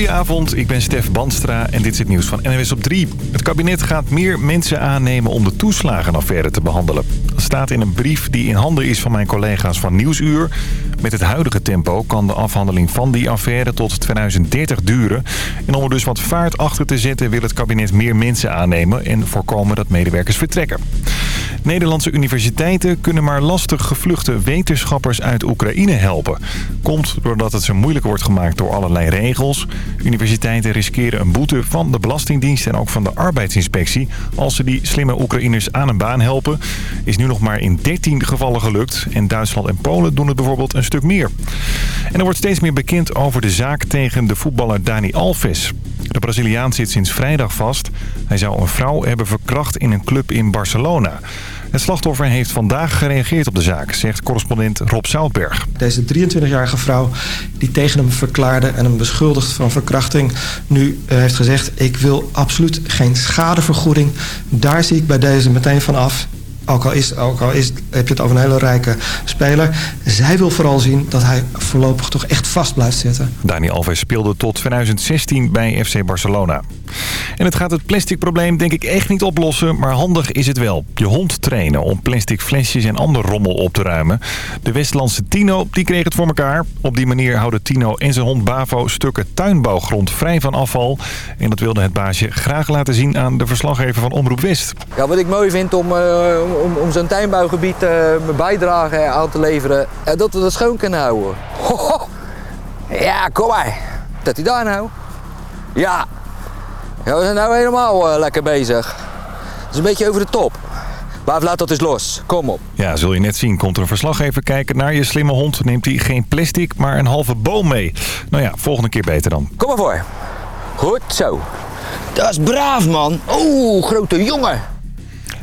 Goedenavond, ik ben Stef Banstra en dit is het nieuws van NWS op 3. Het kabinet gaat meer mensen aannemen om de toeslagenaffaire te behandelen. Dat staat in een brief die in handen is van mijn collega's van Nieuwsuur. Met het huidige tempo kan de afhandeling van die affaire tot 2030 duren. En om er dus wat vaart achter te zetten wil het kabinet meer mensen aannemen... en voorkomen dat medewerkers vertrekken. Nederlandse universiteiten kunnen maar lastig gevluchte wetenschappers uit Oekraïne helpen. Komt doordat het zo moeilijk wordt gemaakt door allerlei regels. Universiteiten riskeren een boete van de Belastingdienst en ook van de arbeidsinspectie... als ze die slimme Oekraïners aan een baan helpen. Is nu nog maar in 13 gevallen gelukt. En Duitsland en Polen doen het bijvoorbeeld een stuk meer. En er wordt steeds meer bekend over de zaak tegen de voetballer Dani Alves. De Braziliaan zit sinds vrijdag vast. Hij zou een vrouw hebben verkracht in een club in Barcelona. Het slachtoffer heeft vandaag gereageerd op de zaak, zegt correspondent Rob Zoutberg. Deze 23-jarige vrouw die tegen hem verklaarde en hem beschuldigd van verkrachting... nu eh, heeft gezegd, ik wil absoluut geen schadevergoeding. Daar zie ik bij deze meteen van af. Ook al, is, ook al is, heb je het over een hele rijke speler. Zij wil vooral zien dat hij voorlopig toch echt vast blijft zitten. Dani Alves speelde tot 2016 bij FC Barcelona. En het gaat het plastic probleem denk ik echt niet oplossen, maar handig is het wel. Je hond trainen om plastic flesjes en ander rommel op te ruimen. De Westlandse Tino die kreeg het voor elkaar. Op die manier houden Tino en zijn hond Bavo stukken tuinbouwgrond vrij van afval. En dat wilde het baasje graag laten zien aan de verslaggever van Omroep West. Ja, wat ik mooi vind om, uh, om, om zo'n tuinbouwgebied uh, mijn bijdrage aan te leveren, uh, dat we dat schoon kunnen houden. Ho, ho. Ja, kom maar. Dat hij daar nou? Ja, ja, we zijn nou helemaal uh, lekker bezig. Het is een beetje over de top. Maar laat dat eens los. Kom op. Ja, zul je net zien. Komt er een verslaggever kijken naar je slimme hond... neemt hij geen plastic, maar een halve boom mee. Nou ja, volgende keer beter dan. Kom maar voor. Goed zo. Dat is braaf, man. Oeh, grote jongen.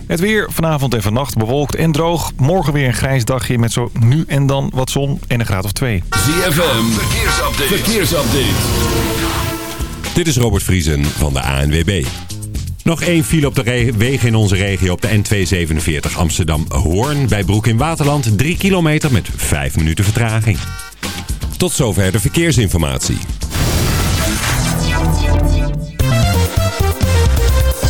Het weer vanavond en vannacht bewolkt en droog. Morgen weer een grijs dagje met zo nu en dan wat zon en een graad of twee. ZFM, verkeersupdate. verkeersupdate. Dit is Robert Vriesen van de ANWB. Nog één file op de wegen in onze regio op de N247 Amsterdam-Hoorn. Bij Broek in Waterland 3 kilometer met 5 minuten vertraging. Tot zover de verkeersinformatie.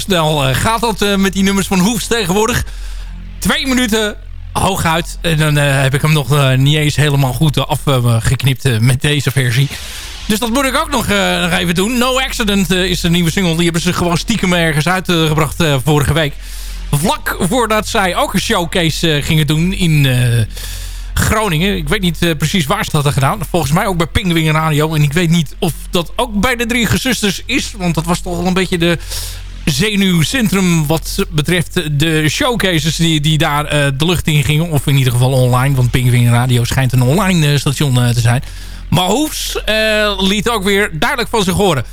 Snel gaat dat met die nummers van Hoefs tegenwoordig. Twee minuten hooguit. En dan heb ik hem nog niet eens helemaal goed afgeknipt met deze versie. Dus dat moet ik ook nog, nog even doen. No Accident is de nieuwe single. Die hebben ze gewoon stiekem ergens uitgebracht vorige week. Vlak voordat zij ook een showcase gingen doen in Groningen. Ik weet niet precies waar ze dat hadden gedaan. Volgens mij ook bij Pingwing Radio. En ik weet niet of dat ook bij de drie gezusters is. Want dat was toch wel een beetje de zenuwcentrum wat betreft de showcases die, die daar uh, de lucht in gingen. Of in ieder geval online. Want Pingwing Radio schijnt een online uh, station te zijn. Maar Hoefs liet ook weer duidelijk van zich horen.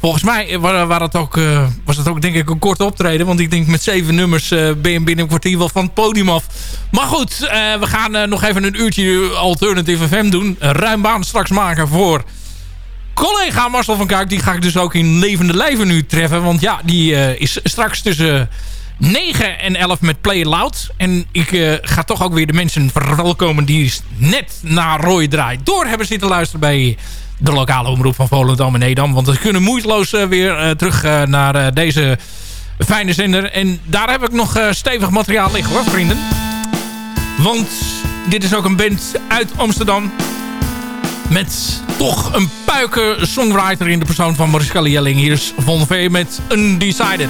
Volgens mij was het, ook, was het ook denk ik een korte optreden. Want ik denk met zeven nummers ben je binnen een kwartier wel van het podium af. Maar goed, we gaan nog even een uurtje Alternative FM doen. Ruim baan straks maken voor collega Marcel van Kuik. Die ga ik dus ook in levende lijven nu treffen. Want ja, die is straks tussen 9 en 11 met Play Loud. En ik ga toch ook weer de mensen verwelkomen die net naar Roy Draai door hebben zitten luisteren bij de lokale omroep van Volendam en Edam. Want we kunnen moeiteloos uh, weer terug naar deze fijne zender. En daar heb ik nog stevig materiaal liggen hoor, vrienden. Want dit is ook een band uit Amsterdam. Met toch een puiken songwriter in de persoon van Mariska Jelling. Hier is Von V met Undecided.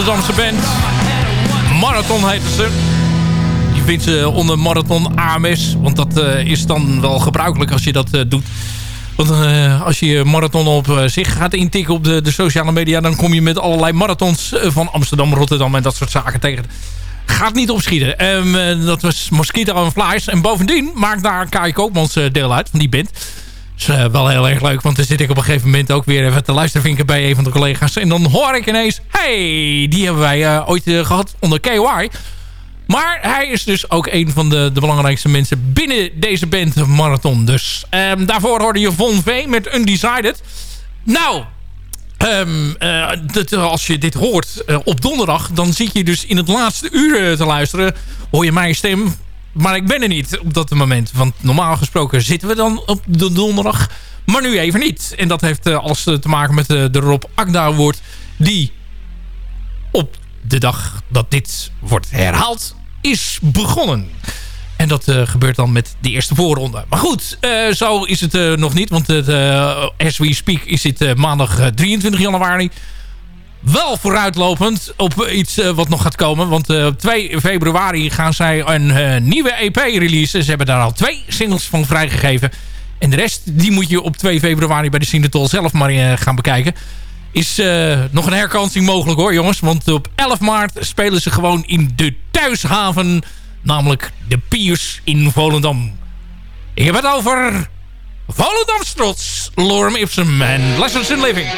Amsterdamse band. Marathon heet ze. Je vindt ze onder Marathon AMS. Want dat is dan wel gebruikelijk als je dat doet. Want als je marathon op zich gaat intikken op de, de, sociale media... dan kom je met allerlei marathons van Amsterdam, Rotterdam en dat soort zaken tegen. Gaat niet opschieten. Um, dat was Mosquito en Flies. En bovendien maakt daar Kai Koopmans deel uit van die band is uh, wel heel erg leuk, want dan zit ik op een gegeven moment ook weer even te luistervinken bij een van de collega's. En dan hoor ik ineens, hey, die hebben wij uh, ooit uh, gehad onder KY. Maar hij is dus ook een van de, de belangrijkste mensen binnen deze band Marathon. Dus um, daarvoor hoorde je Von V met Undecided. Nou, dat, als je dit hoort op donderdag, dan zit je dus in het laatste uur te luisteren. Hoor je mijn stem maar ik ben er niet op dat moment. Want normaal gesproken zitten we dan op de donderdag. Maar nu even niet. En dat heeft uh, alles te maken met de, de Rob Akda Award. Die op de dag dat dit wordt herhaald is begonnen. En dat gebeurt dan met de eerste voorronde. Maar goed, zo is het nog niet. Want as we speak is dit maandag 23 januari wel vooruitlopend op iets uh, wat nog gaat komen. Want uh, op 2 februari gaan zij een uh, nieuwe EP releasen. Ze hebben daar al twee singles van vrijgegeven. En de rest die moet je op 2 februari bij de Cinetol zelf maar gaan bekijken. Is nog een herkansing mogelijk hoor jongens. Want op 11 maart spelen ze gewoon in de thuishaven. Namelijk de Piers in Volendam. Ik heb het over Volendam trots. Lorem Ipsum en Lessons in Living.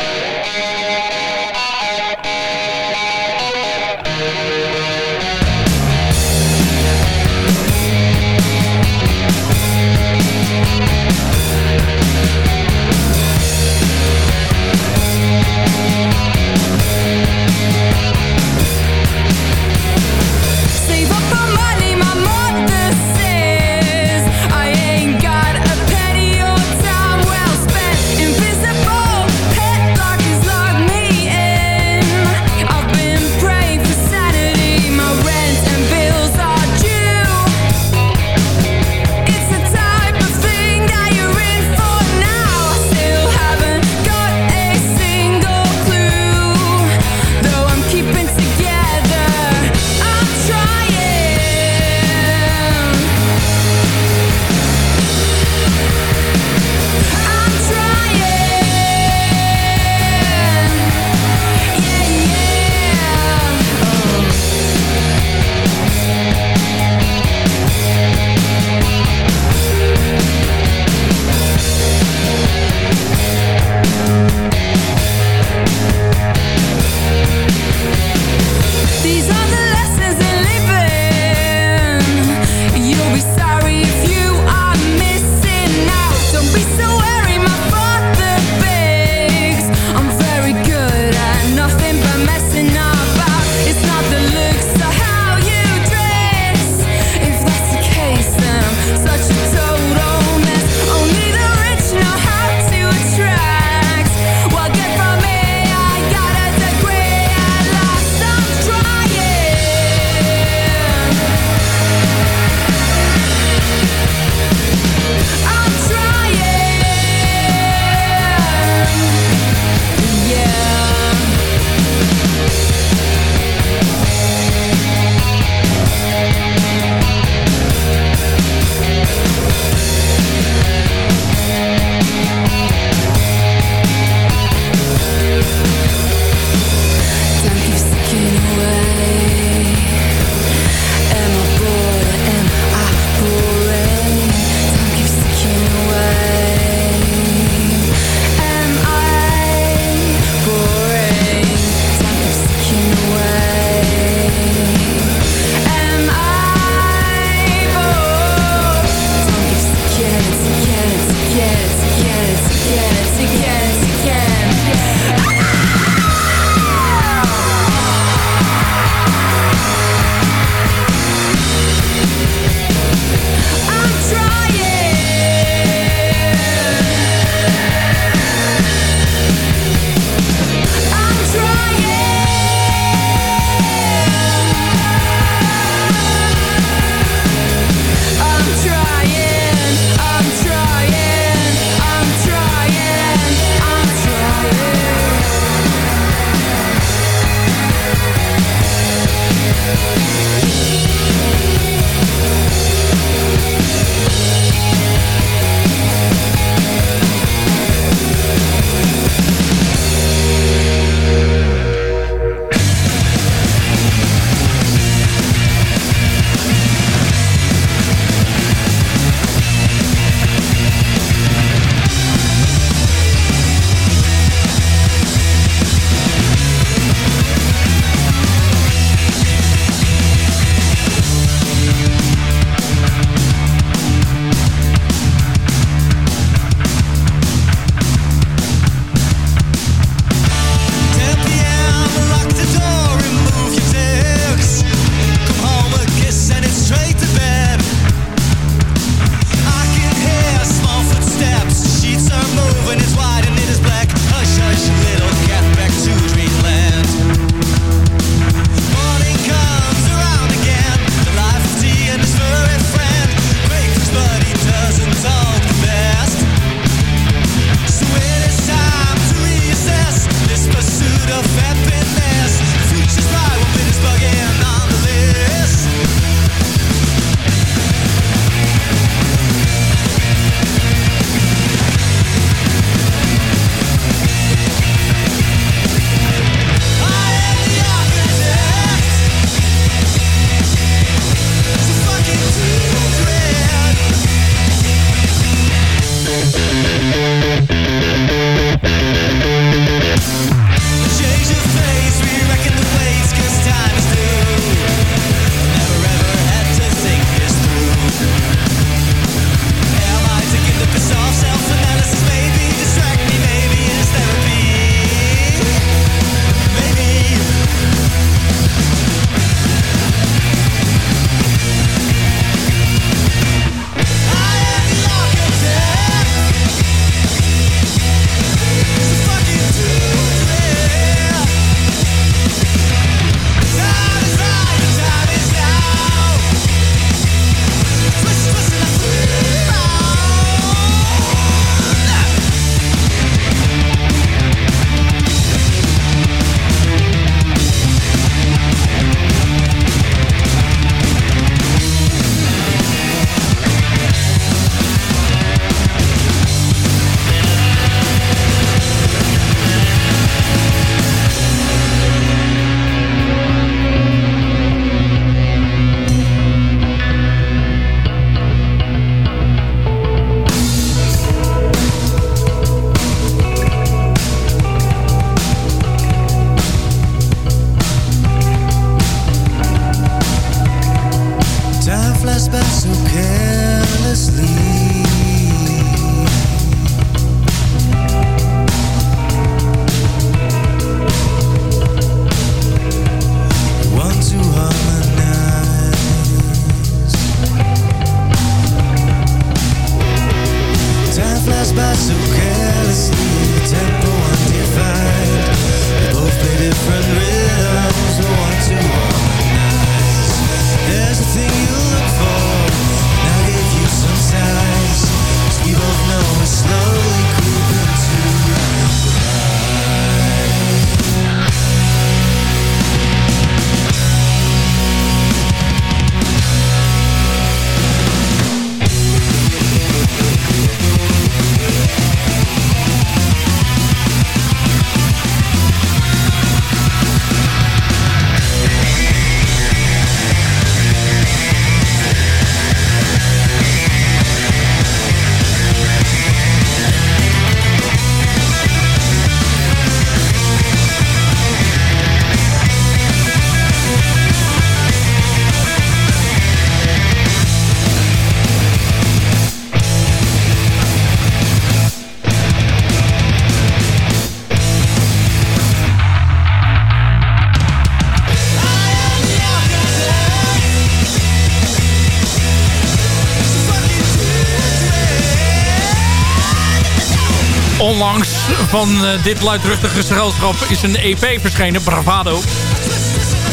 Onlangs van uh, dit luidruchtige gezelschap is een EP verschenen, Bravado.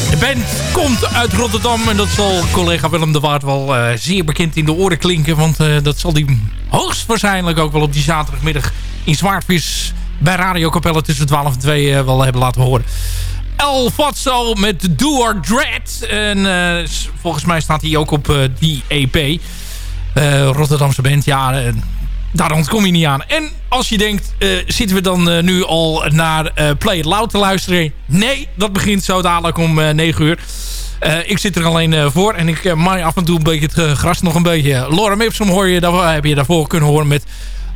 De band komt uit Rotterdam en dat zal collega Willem de Waard wel uh, zeer bekend in de oren klinken. Want uh, dat zal hij hoogstwaarschijnlijk ook wel op die zaterdagmiddag in Zwaardvis bij Radio Capelle tussen 12 en 2 wel hebben laten horen. El Fatso met Do or Dread. En volgens mij staat hij ook op die EP. Rotterdamse band, ja daar ontkom je niet aan. En als je denkt, uh, zitten we dan uh, nu al naar uh, Play Loud te luisteren? Nee, dat begint zo dadelijk om 9 uur. ik zit er alleen voor en ik maai af en toe een beetje het gras nog een beetje. Laura Mipsum hoor je, daar, heb je daarvoor kunnen horen met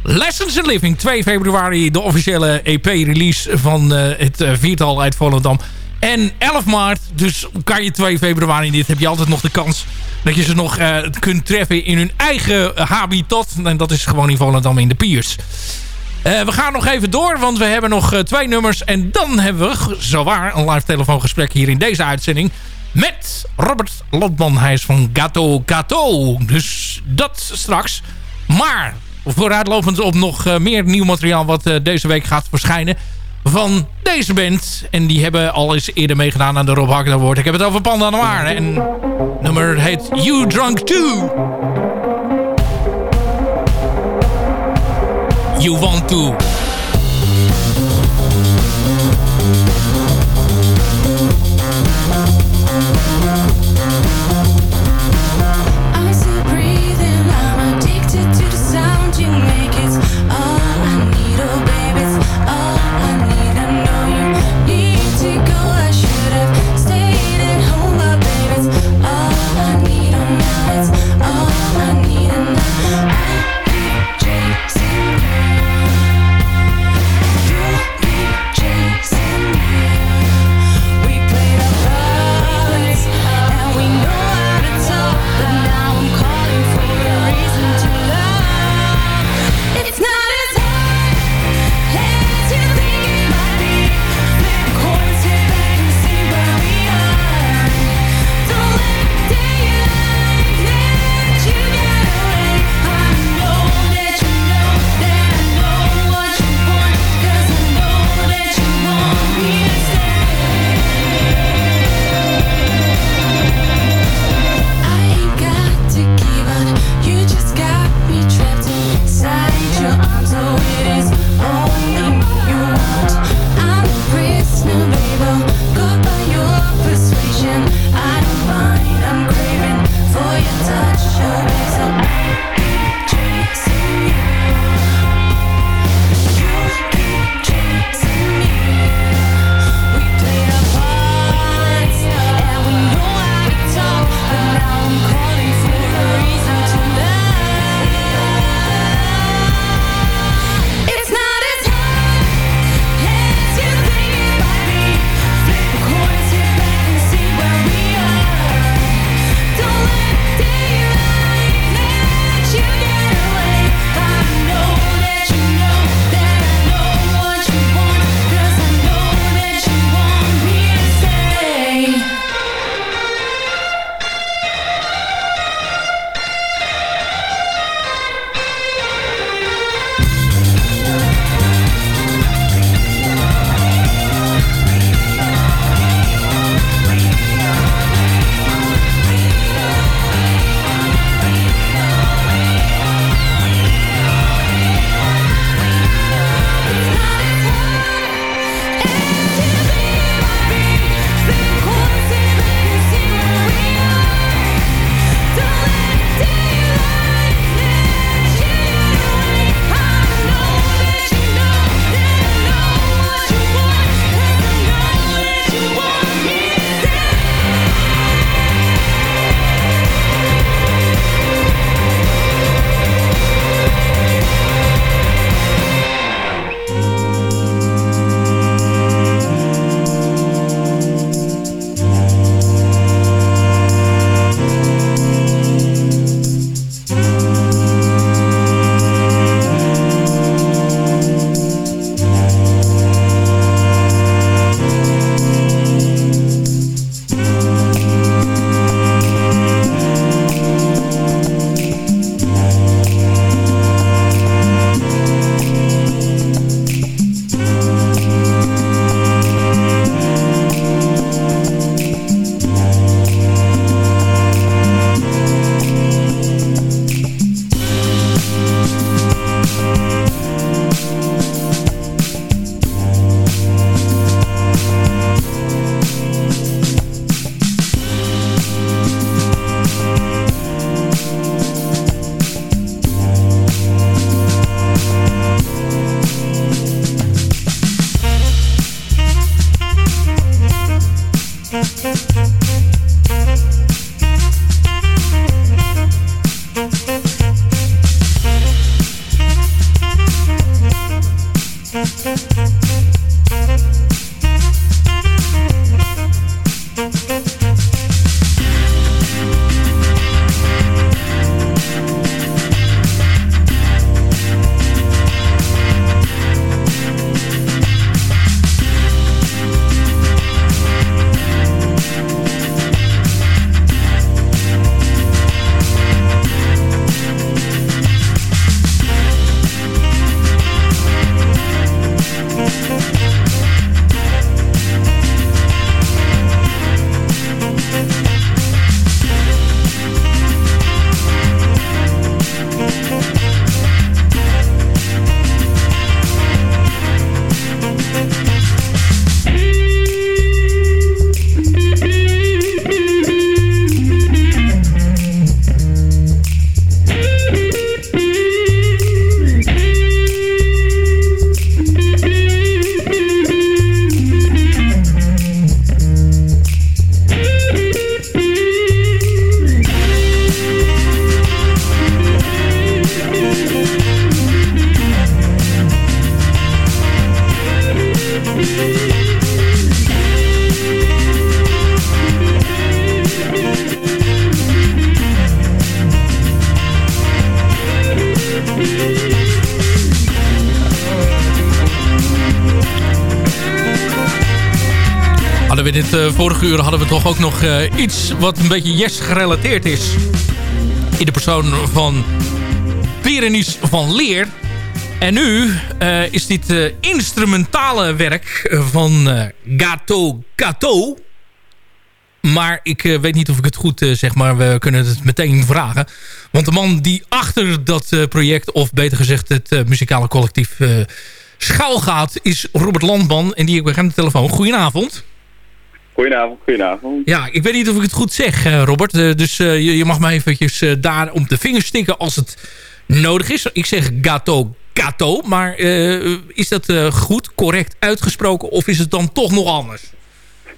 Lessons in Living. 2 februari de officiële EP-release van het viertal uit Volendam. En 11 maart, dus kan je 2 februari dit, heb je altijd nog de kans dat je ze nog uh, kunt treffen in hun eigen habitat. En dat is gewoon in Volendam in de Piers. Uh, we gaan nog even door, want we hebben nog uh, twee nummers. En dan hebben we, zowaar, een live telefoongesprek hier in deze uitzending... met Robert Lotman. Hij is van Gato Gato. Dus dat straks. Maar vooruitlopend op nog meer nieuw materiaal... wat deze week gaat verschijnen van deze band. En die hebben al eens eerder meegedaan aan de Rob Award. Ik heb het over Panda Noir. En nummer heet You Drunk Too. You Want To. Hadden we uh, vorige uur hadden we toch ook nog uh, iets wat een beetje Yes gerelateerd is. In de persoon van Berenice van Leer. En nu uh, is dit instrumentale werk van Gato Gato. Maar ik weet niet of ik het goed zeg, maar we kunnen het meteen vragen. Want de man die achter dat project, of beter gezegd het muzikale collectief schuil gaat, is Robert Landman. En die heb ik aan de telefoon. Goedenavond. Goedenavond, goedenavond. Ja, ik weet niet of ik het goed zeg, uh, Robert. Uh, dus uh, je, je, mag me eventjes daar om de vingers stikken als het nodig is. Ik zeg gato, gato. Maar is dat goed, correct uitgesproken? Of is het dan toch nog anders?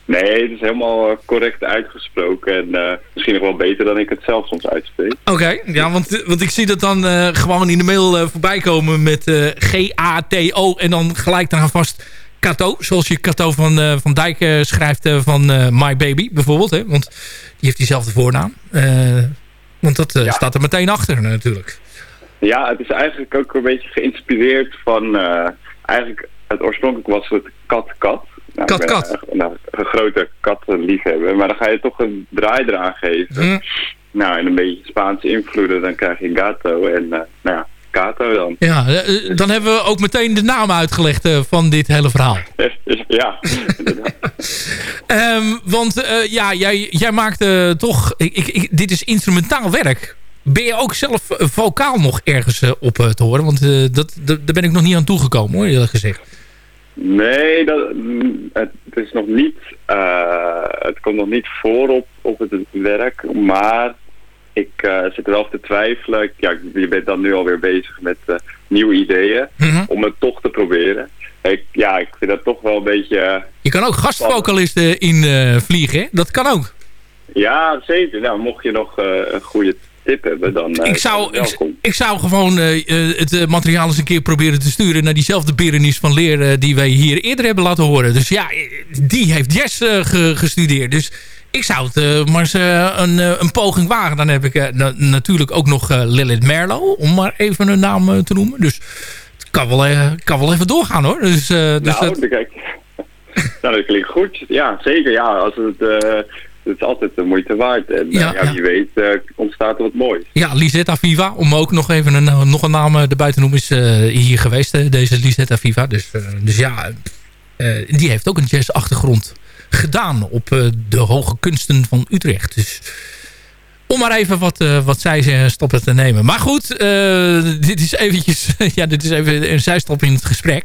Nee, het is helemaal correct uitgesproken. En misschien nog wel beter dan ik het zelf soms uitspreek. Oké, ja, want, want ik zie dat dan gewoon in de mail voorbij komen met G-A-T-O. En dan gelijk eraan vast Kato, zoals je Kato van, uh, van Dijk uh, schrijft uh, van My Baby bijvoorbeeld. Hè? Want die heeft diezelfde voornaam. want dat ja. staat er meteen achter natuurlijk. Ja, het is eigenlijk ook een beetje geïnspireerd van... eigenlijk, het oorspronkelijk was het Kat Kat. Nou, kat Kat? Nou, een grote kattenliefhebber. Maar dan ga je toch een draai eraan geven. Hm. Nou, en een beetje Spaanse invloeden, dan krijg je Gato. En nou ja, Dan. Ja, eh, dan hebben we ook meteen de naam uitgelegd uh, van dit hele verhaal. Ja, um, want uh, ja, jij, jij maakt uh, toch... Ik, ik, dit is instrumentaal werk. Ben je ook zelf vocaal nog ergens op te horen? Want dat, dat, daar ben ik nog niet aan toegekomen hoor, eerlijk gezegd. Nee, dat, het, is nog niet... het komt nog niet voor op, op het werk. Maar ik uh, zit er wel te twijfelen. Ja, je bent dan nu alweer bezig met uh, nieuwe ideeën. Mhm. Om het toch te proberen. Ik, ja, ik vind dat toch wel een beetje... Uh, je kan ook gastvocalisten in vliegen, hè? Dat kan ook. Ja, zeker. Nou, mocht je nog een goede tip hebben, dan ik zou, ik, ik, zou gewoon het materiaal eens een keer proberen te sturen... naar diezelfde Berenice van Leer die wij hier eerder hebben laten horen. Dus ja, die heeft jazz gestudeerd. Dus ik zou het uh, maar eens uh, een, uh, een, poging wagen. Dan heb ik na natuurlijk ook nog Lilith Merlo, om maar even een naam te noemen. Dus het kan wel, kan wel even doorgaan hoor. Dus, dus nou, dat... kijk. nou, dat klinkt goed. Ja, zeker. Ja, als het, het is altijd de moeite waard. En ja, ja, wie weet ontstaat er wat moois. Ja, Lisetta Viva, om ook nog even een, nog een naam erbij te noemen, is hier geweest. deze Lisetta Viva. Dus, dus ja, die heeft ook een jazz-achtergrond gedaan op uh, de hoge kunsten van Utrecht. Dus om maar even wat, uh, wat zij stoppen te nemen. Maar goed, uh, dit is eventjes ja, dit is even een zijstap in het gesprek.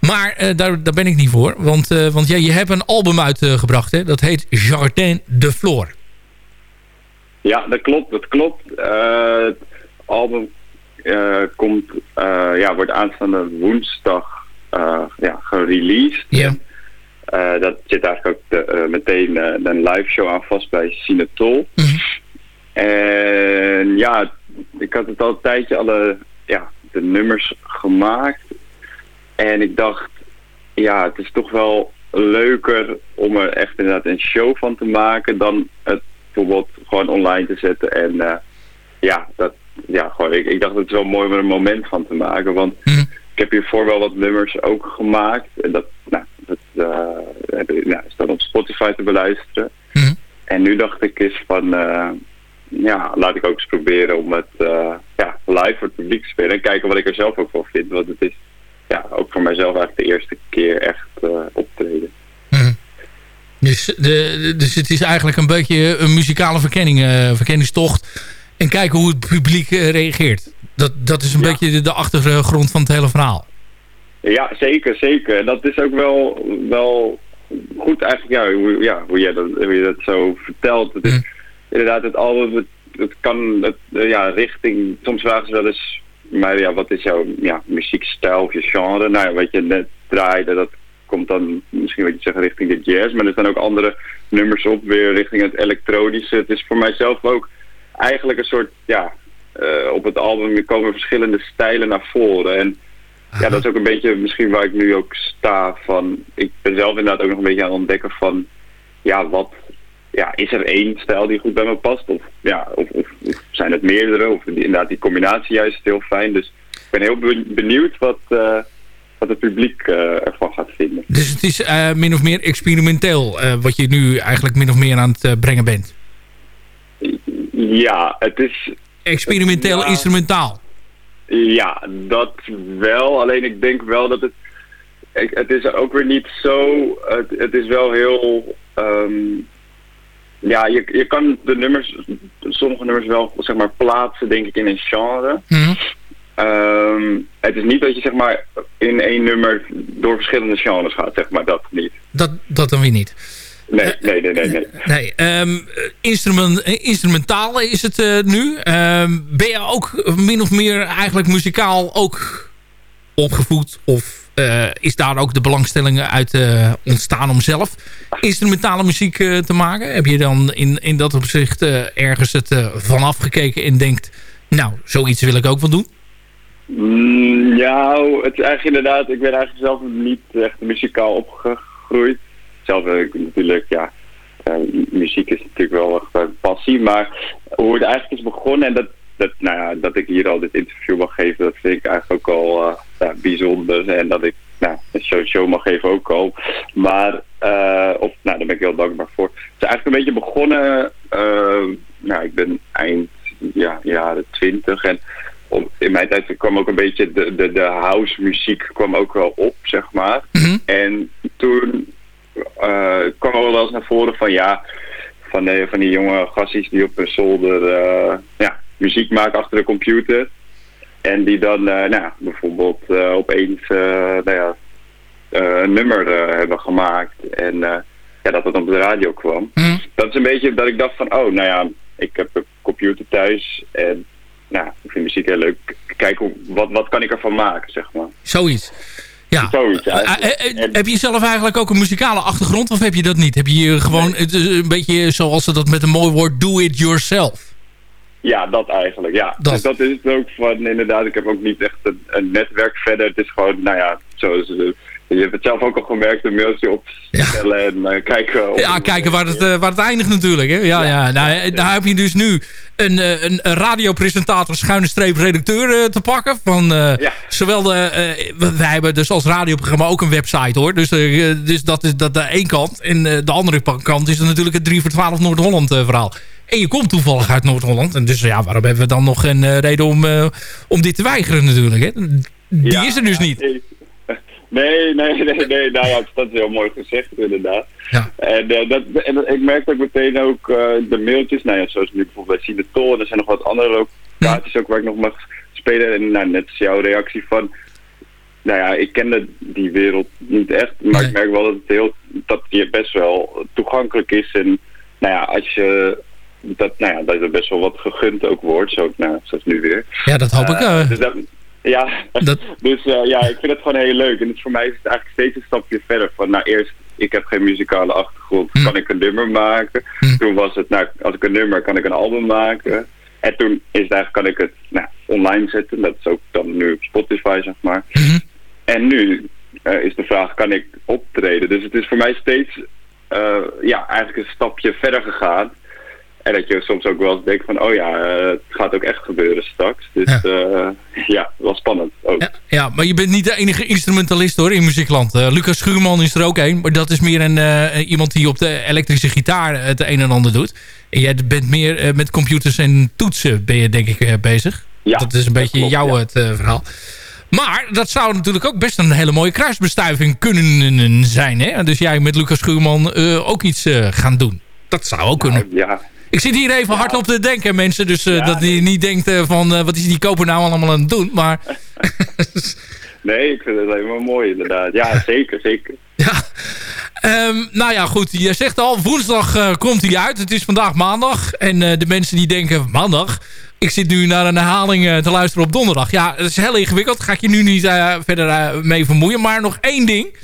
Maar daar, daar ben ik niet voor. Want, want ja, je hebt een album uitgebracht. hè? Dat heet Jardin de Flore. Ja, dat klopt. Dat klopt. het album komt, ja, wordt aanstaande woensdag ja, gereleased. Ja. Uh, dat zit eigenlijk ook de, uh, meteen uh, een live show aan vast bij Sinatol. Mm -hmm. En ja, ik had het al een tijdje alle ja, de nummers gemaakt. En ik dacht, ja, het is toch wel leuker om er echt inderdaad een show van te maken dan het bijvoorbeeld gewoon online te zetten. En ja, dat, ja gewoon, ik, ik dacht het is wel mooi om er een moment van te maken. Want mm -hmm. ik heb hiervoor wel wat nummers ook gemaakt. En dat, nou, dat uh, ja, is dan op Spotify te beluisteren. Mhm. En nu dacht ik eens van, uh, ja, laat ik ook eens proberen om het uh, ja, live voor het publiek te spelen. En kijken wat ik er zelf ook van vind. Want het is ja, ook voor mijzelf eigenlijk de eerste keer echt optreden. Mm. Dus, de, dus het is eigenlijk een beetje een muzikale verkenning, verkenningstocht. En kijken hoe het publiek reageert. Dat, dat is een beetje de, achtergrond van het hele verhaal. Ja, zeker, zeker. En dat is ook wel, wel goed eigenlijk, ja, hoe, ja, hoe, jij dat, hoe je dat zo vertelt. Het is, mm. Inderdaad, het album, het, het kan, het, ja, richting, soms vragen ze wel eens, maar ja, wat is jouw ja, muziekstijl of je genre? Nou ja, wat je net draaide, dat komt dan misschien wat je zeggen richting de jazz, maar er staan ook andere nummers op, weer richting het elektronische. Het is voor mijzelf ook eigenlijk een soort, ja, uh, op het album komen verschillende stijlen naar voren en ja, dat is ook een beetje misschien waar ik nu ook sta. Van, ik ben zelf inderdaad ook nog een beetje aan het ontdekken van... Ja, wat... Ja, is er één stijl die goed bij me past? Of, ja, of, of, zijn het meerdere? Of die, inderdaad die combinatie juist heel fijn. Dus ik ben heel benieuwd wat, uh, wat het publiek uh, ervan gaat vinden. Dus het is uh, min of meer experimenteel wat je nu eigenlijk min of meer aan het brengen bent? Ja, het is... Experimenteel ja, instrumentaal? Ja, dat wel. Alleen ik denk wel dat het... Het is ook weer niet zo... Het, het is wel heel... Um, ja, je, je kan de nummers, sommige nummers wel zeg maar plaatsen denk ik in een genre. Mm Um, het is niet dat je zeg maar in één nummer door verschillende genres gaat, zeg maar, dat niet. Dat, dat dan weer niet. Nee, nee, nee, nee. nee. nee um, instrument, instrumentaal is het uh, nu. Um, ben je ook min of meer eigenlijk muzikaal ook opgevoed? Of uh, is daar ook de belangstelling uit uh, ontstaan om zelf instrumentale muziek te maken? Heb je dan in, in dat opzicht ergens het vanaf gekeken en denkt... nou, zoiets wil ik ook wel doen? Mm, ja, het is eigenlijk inderdaad, ik ben eigenlijk zelf niet echt muzikaal opgegroeid. Zelf natuurlijk, ja, uh, muziek is natuurlijk wel echt een passie, maar hoe het eigenlijk is begonnen en dat, dat, nou ja, dat ik hier al dit interview mag geven, dat vind ik eigenlijk ook al ja, bijzonder. En dat ik nou, een show, show mag geven ook al. Maar, uh, of, nou, daar ben ik heel dankbaar voor. Het is eigenlijk een beetje begonnen, nou, ik ben eind ja, jaren twintig en in mijn tijd kwam ook een beetje de, de, de house muziek kwam ook wel op, zeg maar. Mhm. En toen kwam er wel eens naar voren van ja, van, de, van die jonge gastjes die op een zolder uh, ja, muziek maken achter de computer. En die dan nou, bijvoorbeeld opeens nou ja, een nummer hebben gemaakt. En ja, dat het op de radio kwam. Mhm. Dat is een beetje dat ik dacht van, oh, nou ja, ik heb een computer thuis en nou, ik vind muziek heel leuk. Kijken, wat, wat kan ik ervan maken, zeg maar. Zoiets. Ja. Zoiets, uh, uh, heb je zelf eigenlijk ook een muzikale achtergrond of heb je dat niet? Heb je gewoon nee. een beetje zoals ze dat met een mooi woord do it yourself? Ja, dat eigenlijk, ja. Dat. Dus dat is het ook van, inderdaad, ik heb ook niet echt een, een netwerk verder. Het is gewoon, nou ja, zoals je hebt het zelf ook al gemerkt, een mailtje opstellen ja. en uh, kijken... Ja, kijken waar het, uh, waar het eindigt natuurlijk. Hè? Ja, ja, ja. Nou, daar heb je dus nu een, een, een radiopresentator, schuine streep redacteur uh, te pakken. Van, Zowel de... wij hebben dus als radioprogramma ook een website hoor. Dus, dus dat is dat de één kant. En de andere kant is natuurlijk het 3 voor 12 Noord-Holland verhaal. En je komt toevallig uit Noord-Holland. En dus ja, waarom hebben we dan nog geen reden om, om dit te weigeren natuurlijk. Hè? Die is er dus niet. Nee, nee, nee, nee. Nou ja, dat is heel mooi gezegd inderdaad. Ja. En, uh, dat, en ik merk ook meteen ook uh, de mailtjes. Nou ja, zoals nu bijvoorbeeld bij Sinatol. Er zijn nog wat andere locaties ook waar ik nog mag spelen. En nou, net als jouw reactie van... Nou ja, ik kende die wereld niet echt. Maar nee. ik merk wel dat het heel... Dat die best wel toegankelijk is. En nou ja, als je... Dat, nou ja, dat er best wel wat gegund ook wordt. Zo, nou, zoals nu weer. Ja, dat hoop ik. Uh, dus dat, ja, dat... dus uh, ja, ik vind het gewoon heel leuk. En voor mij is het eigenlijk steeds een stapje verder. Van nou eerst, ik heb geen muzikale achtergrond, hm. kan ik een nummer maken? Hm. Toen was het, nou als ik een nummer, kan ik een album maken? En toen is het eigenlijk, kan ik het nou, online zetten. Dat is ook dan nu op Spotify, zeg maar. Hm. En nu uh, is de vraag, kan ik optreden? Dus het is voor mij steeds, uh, ja, eigenlijk een stapje verder gegaan. En dat je soms ook wel eens denkt van, oh ja, uh, het gaat ook echt gebeuren straks. Dus ja, uh, ja wel spannend ook. Ja, ja, maar je bent niet de enige instrumentalist hoor in muziekland. Uh, Lucas Schuurman is er ook een, maar dat is meer een, iemand die op de elektrische gitaar het een en ander doet. En jij bent meer met computers en toetsen ben je denk ik bezig. Ja, dat is een beetje klopt, jouw ja. het verhaal. Maar dat zou natuurlijk ook best een hele mooie kruisbestuiving kunnen zijn. Hè? Dus jij met Lucas Schuurman ook iets gaan doen. Dat zou ook kunnen. Ja, ik zit hier even Ja. hard op te denken, mensen. Dus uh, Ja, dat je niet denkt uh, van... Uh, wat is die koper nou allemaal aan het doen? Maar... nee, ik vind het helemaal mooi inderdaad. Ja, zeker, zeker. ja. Um, nou ja, goed. Je zegt al, woensdag komt hij uit. Het is vandaag maandag. En de mensen die denken, maandag... Ik zit nu naar een herhaling te luisteren op donderdag. Ja, dat is heel ingewikkeld. Daar ga ik je nu niet verder mee vermoeien. Maar nog één ding...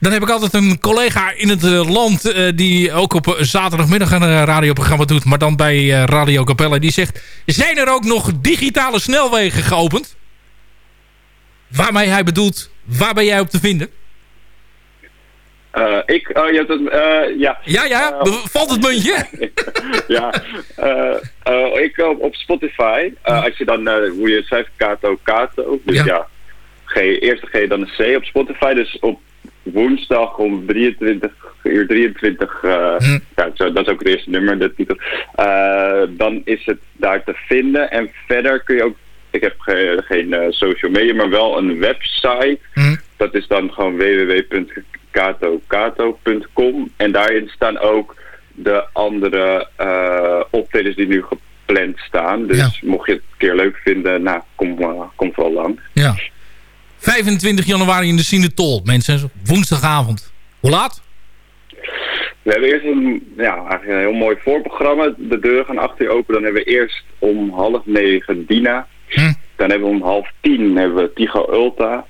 Dan heb ik altijd een collega in het uh, land... Uh, die ook op zaterdagmiddag een radioprogramma doet... maar dan bij Radio Capella. Die zegt... Zijn er ook nog digitale snelwegen geopend? Waarmee hij bedoelt... Waar ben jij op te vinden? ik, oh, ja, dat, ja. Ja, ja. Valt het muntje? ja. ik op, op Spotify. als je dan... hoe je schrijft Kato Kato. Dus ja. ja G, eerste G dan een C op Spotify. Dus op woensdag om 23 uur 23, uh, hm. ja, dat is ook het eerste nummer, de titel. Uh, dan is het daar te vinden. En verder kun je ook, ik heb ge, geen uh, social media, maar wel een website. Hm. Dat is dan gewoon www.katokato.com. En daarin staan ook de andere optredens die nu gepland staan. Dus mocht je het een keer leuk vinden, nou, kom, kom vooral lang. Ja. 25 januari in de Sinetol, mensen. Woensdagavond. Hoe laat? We hebben eerst een, ja, eigenlijk een heel mooi voorprogramma. De deuren gaan achter je open. Dan hebben we eerst om half negen Dina. Hm. Dan hebben we om half tien hebben we Tigo Ulta.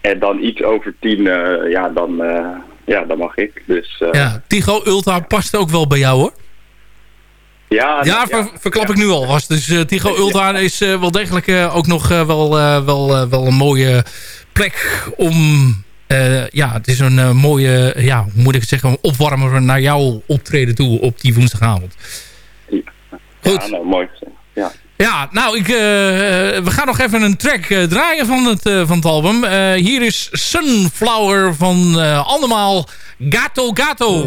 En dan iets over tien, uh, ja, dan, uh, ja, dan mag ik. Dus, uh, ja, Tigo Ulta past ook wel bij jou hoor. Ja, ja, ver, verklap ik nu al vast. Dus uh, Tigo Ultra is uh, wel degelijk uh, ook nog wel, wel, wel een mooie plek om... ja, het is een mooie, ja, hoe moet ik het zeggen, opwarmer naar jouw optreden toe op die woensdagavond. Ja, Goed. ja nou, mooi Ja. Ja, nou, ik, we gaan nog even een track draaien van het, van het album. hier is Sunflower van allemaal Gato Gato.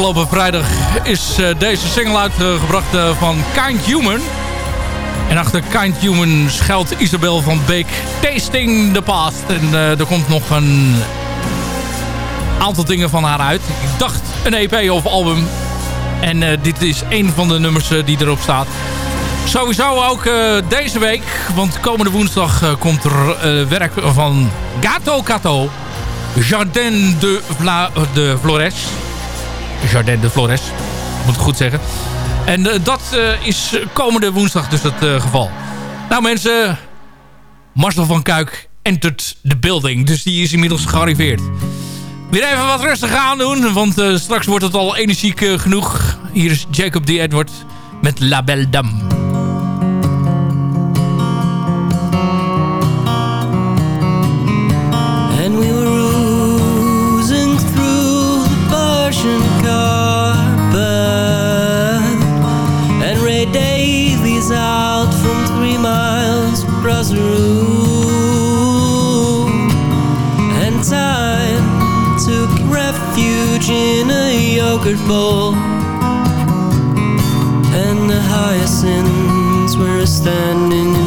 Afgelopen vrijdag is uh, deze single uitgebracht uh, van Kind Human. En achter Kind Human schuilt Isabel van Beek Tasting the Past. En uh, er komt nog een aantal dingen van haar uit. Ik dacht een EP of album. En dit is een van de nummers die erop staat. Sowieso ook deze week, want komende woensdag komt er werk van Gato Cato. Jardin de, de Flores. Jardin de Flores. Moet ik goed zeggen. En uh, dat uh, is komende woensdag dus het uh, geval. Nou mensen, Marcel van Kuik entert the building. Dus die is inmiddels gearriveerd. Weer even wat rustig aan doen, want straks wordt het al energiek genoeg. Hier is Jacob D. Edward met La Belle Dame. Bowl And the hyacinths were standing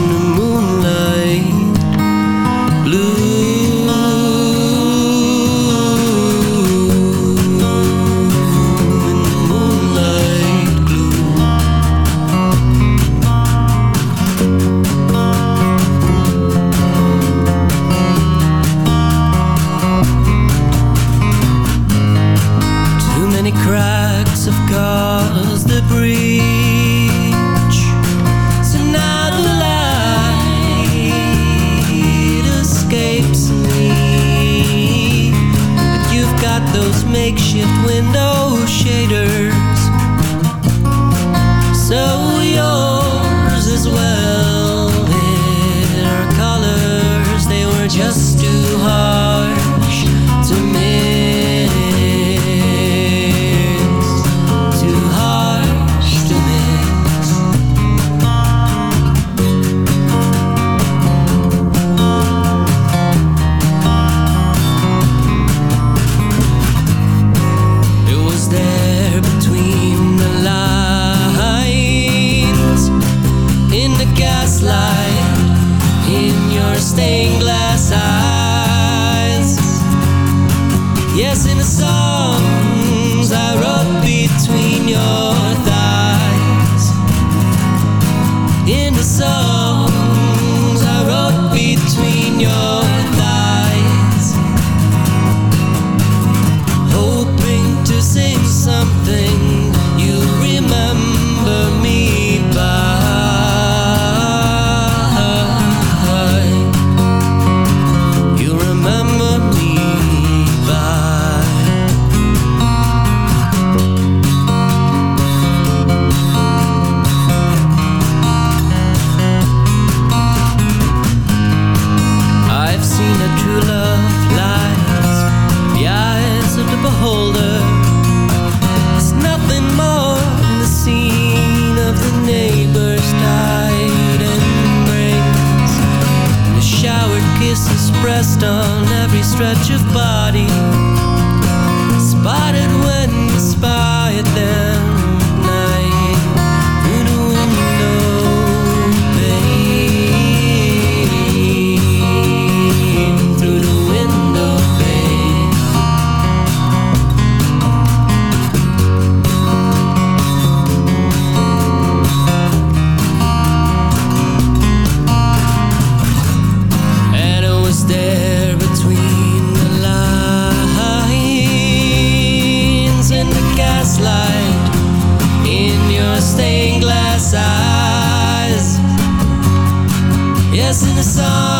in a song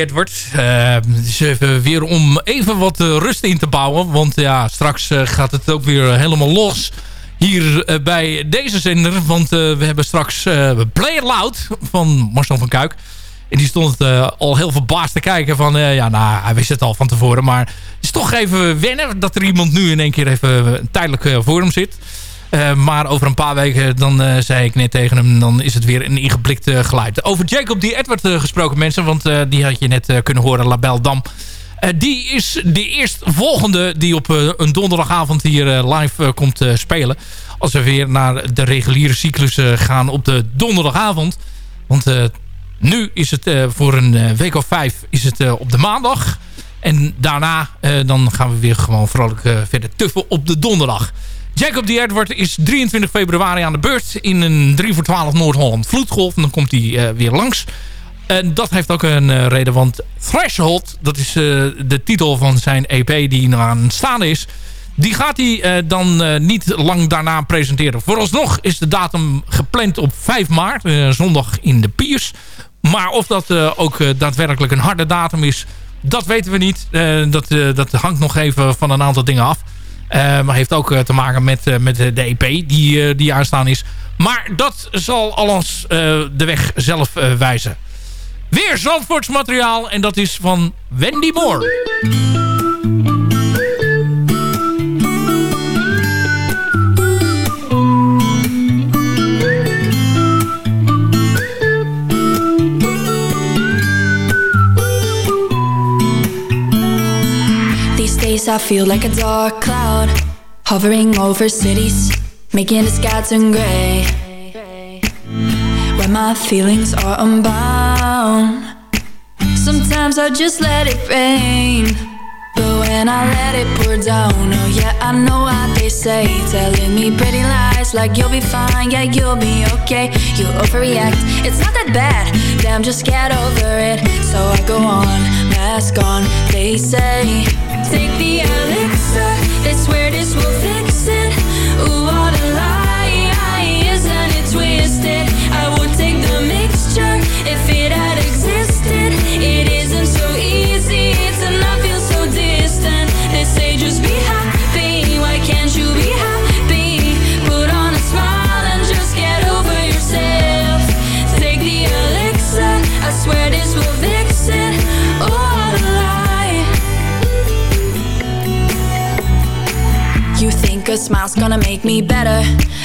Edward. Uh, dus even weer om even wat eh, rust in te bouwen. Want ja, straks uh, gaat het ook weer helemaal los hier uh, bij deze zender. Want we hebben straks Play It Loud van Marcel van Kuik. En die stond al heel verbaasd te kijken van... ja, nou, hij wist het al van tevoren. Maar het is toch even wennen dat er iemand nu in één keer even tijdelijk voor hem zit. Uh, maar over een paar weken, dan uh, zei ik net tegen hem... dan is het weer een ingeblikt uh, geluid. Over Jacob D. Edward gesproken mensen... want die had je net kunnen horen, Label Dam. die is de eerstvolgende die op een donderdagavond hier live komt spelen. Als we weer naar de reguliere cyclus gaan op de donderdagavond. Want nu is het voor een week of vijf is het, op de maandag... En daarna dan gaan we weer gewoon vrolijk verder tuffen op de donderdag. Jacob de Edward is 23 februari aan de beurt in een 3 voor 12 Noord-Holland vloedgolf. En dan komt hij uh, weer langs. En dat heeft ook een uh, reden, want Threshold, dat is uh, de titel van zijn EP die aan staan is. Die gaat hij dan niet lang daarna presenteren. Vooralsnog is de datum gepland op 5 maart, zondag in de Piers. Maar of dat ook daadwerkelijk een harde datum is, dat weten we niet. dat, dat hangt nog even van een aantal dingen af. Uh, maar heeft ook uh, te maken met, uh, met de EP die, die aanstaan is. Maar dat zal alles de weg zelf wijzen. Weer Zandvoorts materiaal en dat is van Wendy Moore. I feel like a dark cloud Hovering over cities Making the sky turn grey When my feelings are unbound. Sometimes I just let it rain But when I let it pour down. Oh yeah, I know what they say. Telling me pretty lies Like you'll be fine, yeah, you'll be okay. You overreact, it's not that bad. Damn, just get over it. So I go on, mask on. They say Take the elixir, they swear this will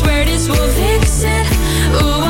swear this will fix it. Ooh,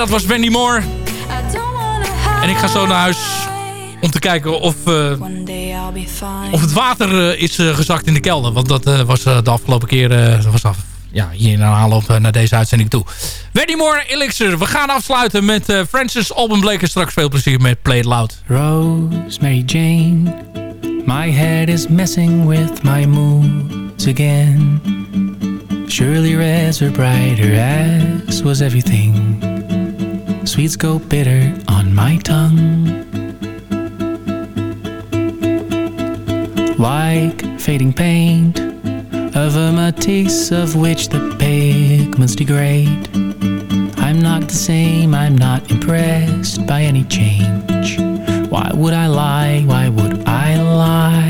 dat was Wendy Moore. En ik ga zo naar huis om te kijken of, eh, of het water eh, is eh, gezakt in de kelder. Want dat was de afgelopen keer was af, ja, hier in aanloop naar deze uitzending toe. Wendy Moore, Elixir. We gaan afsluiten met Francis Alban Blake. Straks veel plezier met Play It Loud. Rosemary Jane, my head is messing with my moods again. Surely reds were brighter, as was everything. Sweets go bitter on my tongue. Like fading paint of a Matisse of which the pigments degrade. I'm not the same, I'm not impressed by any change. Why would I lie? Why would I lie?